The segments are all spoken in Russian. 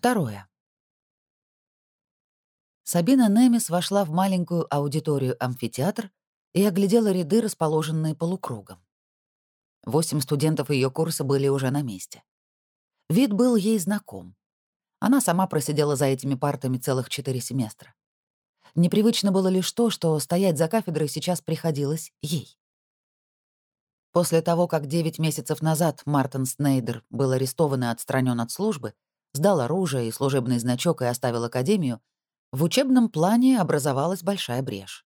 Второе. Сабина Немис вошла в маленькую аудиторию-амфитеатр и оглядела ряды, расположенные полукругом. Восемь студентов ее курса были уже на месте. Вид был ей знаком. Она сама просидела за этими партами целых четыре семестра. Непривычно было лишь то, что стоять за кафедрой сейчас приходилось ей. После того, как девять месяцев назад Мартин Снейдер был арестован и отстранен от службы, сдал оружие и служебный значок и оставил академию, в учебном плане образовалась большая брешь.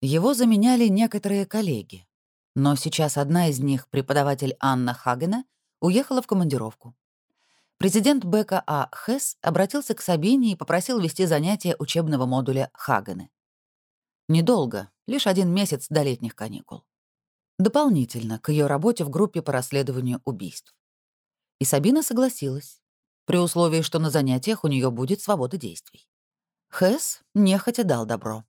Его заменяли некоторые коллеги, но сейчас одна из них, преподаватель Анна Хагена, уехала в командировку. Президент БКА Хесс обратился к Сабине и попросил вести занятия учебного модуля Хагены. Недолго, лишь один месяц до летних каникул. Дополнительно к ее работе в группе по расследованию убийств. И Сабина согласилась, при условии, что на занятиях у нее будет свобода действий. Хэс нехотя дал добро.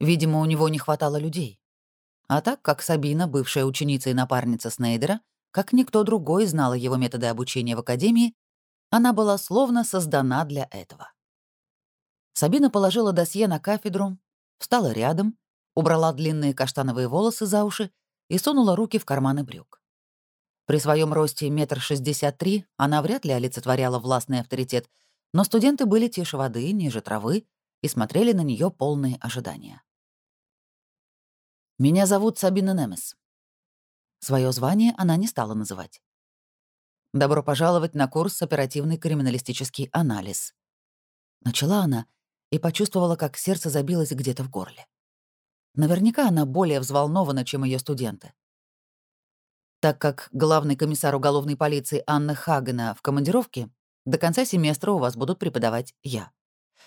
Видимо, у него не хватало людей. А так как Сабина, бывшая ученица и напарница Снейдера, как никто другой знала его методы обучения в академии, она была словно создана для этого. Сабина положила досье на кафедру, встала рядом, убрала длинные каштановые волосы за уши и сунула руки в карманы брюк. При своем росте метр шестьдесят три она вряд ли олицетворяла властный авторитет, но студенты были тише воды, ниже травы и смотрели на нее полные ожидания. «Меня зовут Сабина Немес». Свое звание она не стала называть. «Добро пожаловать на курс «Оперативный криминалистический анализ». Начала она и почувствовала, как сердце забилось где-то в горле. Наверняка она более взволнована, чем ее студенты. Так как главный комиссар уголовной полиции Анна Хагена в командировке, до конца семестра у вас будут преподавать я.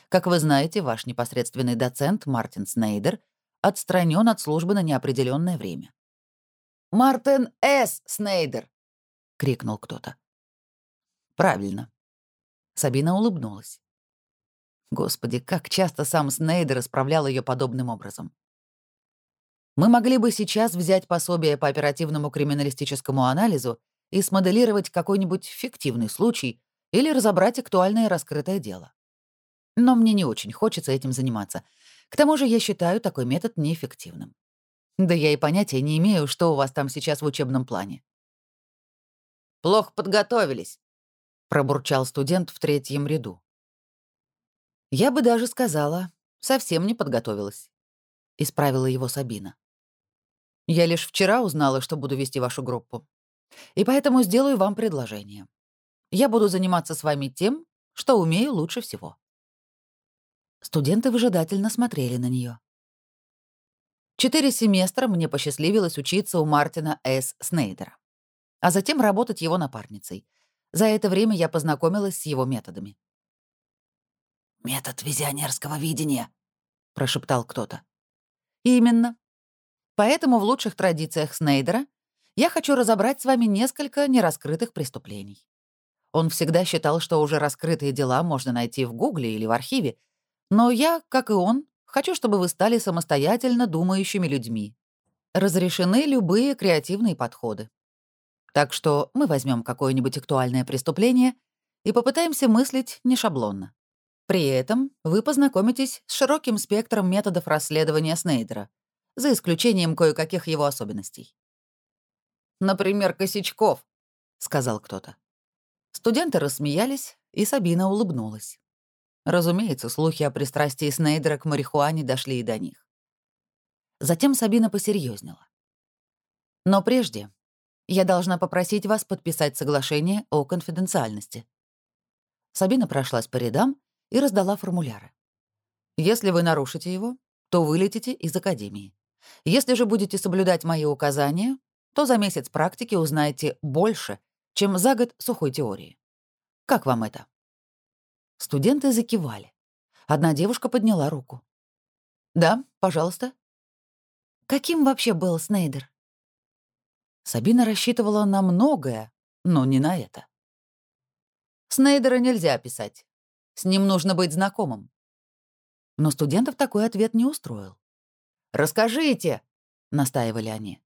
Как вы знаете, ваш непосредственный доцент Мартин Снейдер отстранен от службы на неопределенное время. «Мартин С. Снейдер!» — крикнул кто-то. «Правильно». Сабина улыбнулась. Господи, как часто сам Снейдер исправлял ее подобным образом. Мы могли бы сейчас взять пособие по оперативному криминалистическому анализу и смоделировать какой-нибудь фиктивный случай, или разобрать актуальное раскрытое дело. Но мне не очень хочется этим заниматься. К тому же я считаю такой метод неэффективным. Да я и понятия не имею, что у вас там сейчас в учебном плане. «Плохо подготовились», — пробурчал студент в третьем ряду. «Я бы даже сказала, совсем не подготовилась», — исправила его Сабина. «Я лишь вчера узнала, что буду вести вашу группу, и поэтому сделаю вам предложение. Я буду заниматься с вами тем, что умею лучше всего». Студенты выжидательно смотрели на нее. Четыре семестра мне посчастливилось учиться у Мартина С. Снейдера, а затем работать его напарницей. За это время я познакомилась с его методами. «Метод визионерского видения», — прошептал кто-то. «Именно. Поэтому в лучших традициях Снейдера я хочу разобрать с вами несколько нераскрытых преступлений. Он всегда считал, что уже раскрытые дела можно найти в Гугле или в архиве. Но я, как и он, хочу, чтобы вы стали самостоятельно думающими людьми. Разрешены любые креативные подходы. Так что мы возьмем какое-нибудь актуальное преступление и попытаемся мыслить не шаблонно. При этом вы познакомитесь с широким спектром методов расследования Снейдера, за исключением кое-каких его особенностей. «Например, косячков», — сказал кто-то. Студенты рассмеялись, и Сабина улыбнулась. Разумеется, слухи о пристрастии Снейдера к марихуане дошли и до них. Затем Сабина посерьезнела. «Но прежде я должна попросить вас подписать соглашение о конфиденциальности». Сабина прошлась по рядам и раздала формуляры. «Если вы нарушите его, то вылетите из академии. Если же будете соблюдать мои указания, то за месяц практики узнаете больше, чем за год сухой теории. Как вам это?» Студенты закивали. Одна девушка подняла руку. «Да, пожалуйста». «Каким вообще был Снейдер?» Сабина рассчитывала на многое, но не на это. Снейдера нельзя описать. С ним нужно быть знакомым. Но студентов такой ответ не устроил. «Расскажите!» — настаивали они.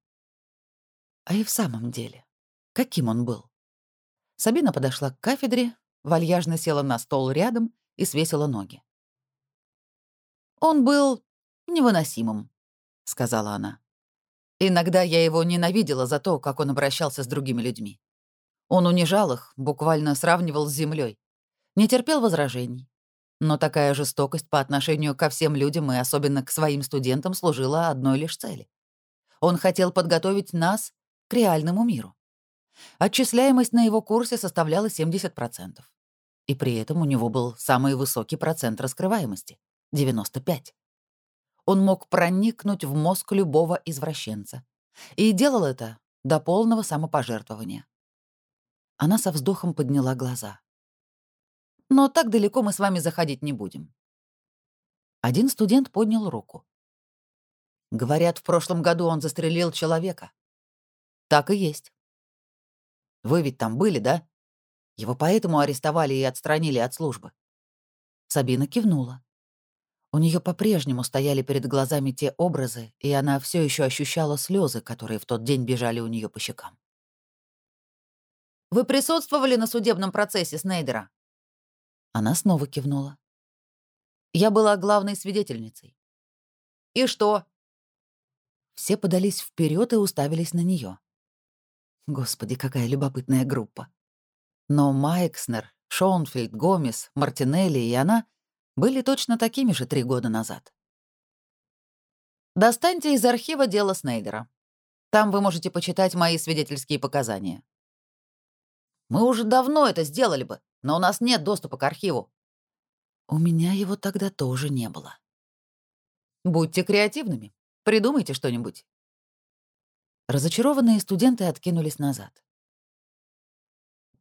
А и в самом деле, каким он был? Сабина подошла к кафедре вальяжно села на стол рядом и свесила ноги. «Он был невыносимым», — сказала она. «Иногда я его ненавидела за то, как он обращался с другими людьми. Он унижал их, буквально сравнивал с землей, не терпел возражений. Но такая жестокость по отношению ко всем людям и особенно к своим студентам служила одной лишь цели. Он хотел подготовить нас к реальному миру. Отчисляемость на его курсе составляла 70%. И при этом у него был самый высокий процент раскрываемости — 95. Он мог проникнуть в мозг любого извращенца. И делал это до полного самопожертвования. Она со вздохом подняла глаза. «Но так далеко мы с вами заходить не будем». Один студент поднял руку. «Говорят, в прошлом году он застрелил человека». «Так и есть». Вы ведь там были, да? Его поэтому арестовали и отстранили от службы». Сабина кивнула. У нее по-прежнему стояли перед глазами те образы, и она все еще ощущала слезы, которые в тот день бежали у нее по щекам. «Вы присутствовали на судебном процессе Снейдера?» Она снова кивнула. «Я была главной свидетельницей». «И что?» Все подались вперед и уставились на нее. Господи, какая любопытная группа. Но Майкснер, Шонфельд, Гомес, Мартинелли и она были точно такими же три года назад. Достаньте из архива дело Снейдера. Там вы можете почитать мои свидетельские показания. Мы уже давно это сделали бы, но у нас нет доступа к архиву. У меня его тогда тоже не было. Будьте креативными. Придумайте что-нибудь. Разочарованные студенты откинулись назад.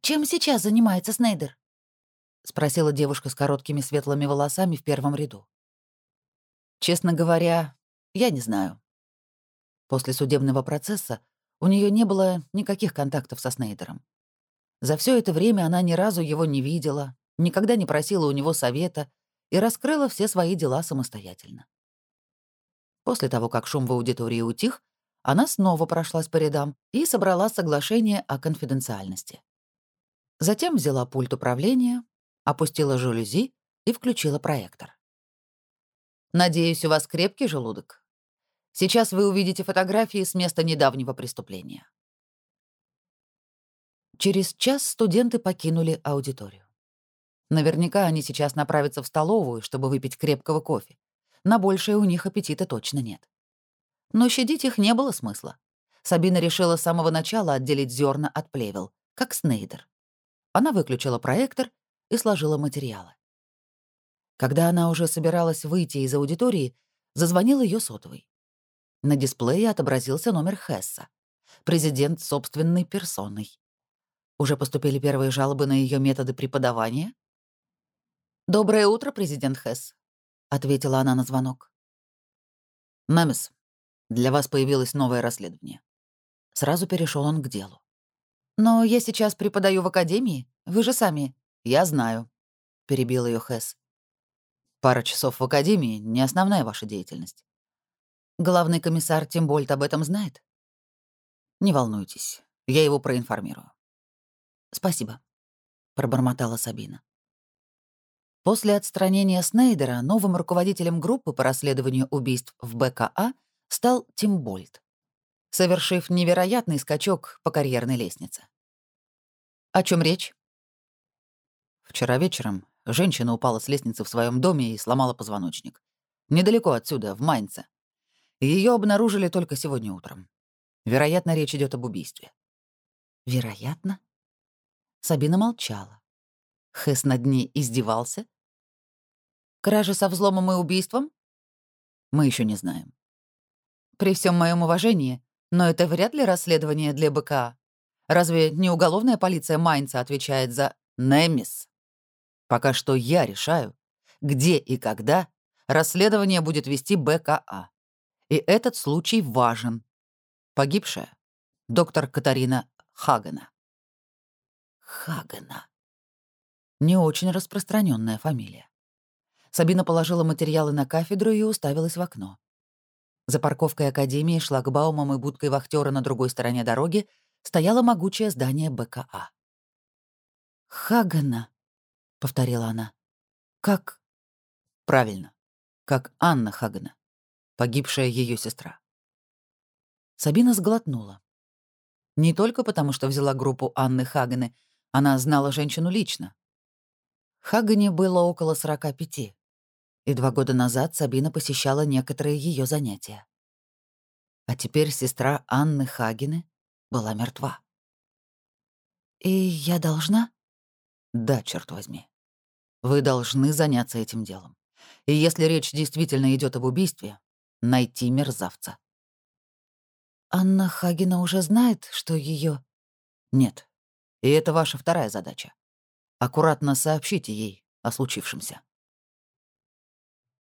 «Чем сейчас занимается Снейдер?» — спросила девушка с короткими светлыми волосами в первом ряду. «Честно говоря, я не знаю. После судебного процесса у нее не было никаких контактов со Снейдером. За все это время она ни разу его не видела, никогда не просила у него совета и раскрыла все свои дела самостоятельно. После того, как шум в аудитории утих, она снова прошлась по рядам и собрала соглашение о конфиденциальности. Затем взяла пульт управления, опустила жалюзи и включила проектор. «Надеюсь, у вас крепкий желудок. Сейчас вы увидите фотографии с места недавнего преступления». Через час студенты покинули аудиторию. Наверняка они сейчас направятся в столовую, чтобы выпить крепкого кофе. На большее у них аппетита точно нет. Но щадить их не было смысла. Сабина решила с самого начала отделить зерна от плевел, как Снейдер. Она выключила проектор и сложила материалы. Когда она уже собиралась выйти из аудитории, зазвонил ее сотовый. На дисплее отобразился номер Хесса. Президент собственной персоной. Уже поступили первые жалобы на ее методы преподавания? «Доброе утро, президент Хесс», — ответила она на звонок. «Мэмис, для вас появилось новое расследование. Сразу перешел он к делу. Но я сейчас преподаю в академии. Вы же сами. Я знаю, перебил ее Хэс. Пара часов в академии — не основная ваша деятельность. Главный комиссар Тимбольт об этом знает? Не волнуйтесь, я его проинформирую. Спасибо, пробормотала Сабина. После отстранения Снейдера новым руководителем группы по расследованию убийств в БКА стал Тим Больт, совершив невероятный скачок по карьерной лестнице. О чем речь? Вчера вечером женщина упала с лестницы в своем доме и сломала позвоночник. Недалеко отсюда, в Майнце. Ее обнаружили только сегодня утром. Вероятно, речь идет об убийстве. Вероятно? Сабина молчала. Хэс над ней издевался? Кража со взломом и убийством? Мы еще не знаем. При всем моем уважении, но это вряд ли расследование для БКА. Разве не уголовная полиция Майнца отвечает за Немис? Пока что я решаю, где и когда расследование будет вести БКА. И этот случай важен. Погибшая — доктор Катарина Хагена. Хагена. Не очень распространенная фамилия. Сабина положила материалы на кафедру и уставилась в окно. За парковкой Академии, шлагбаумом и будкой вахтера на другой стороне дороги стояло могучее здание БКА. «Хагана», — повторила она. «Как?» «Правильно. Как Анна Хагена, погибшая ее сестра». Сабина сглотнула. Не только потому, что взяла группу Анны Хагены, она знала женщину лично. Хагене было около 45, и два года назад Сабина посещала некоторые ее занятия. А теперь сестра Анны Хагены была мертва. «И я должна?» «Да, черт возьми. Вы должны заняться этим делом. И если речь действительно идет об убийстве, найти мерзавца». «Анна Хагена уже знает, что ее. «Нет. И это ваша вторая задача. Аккуратно сообщите ей о случившемся».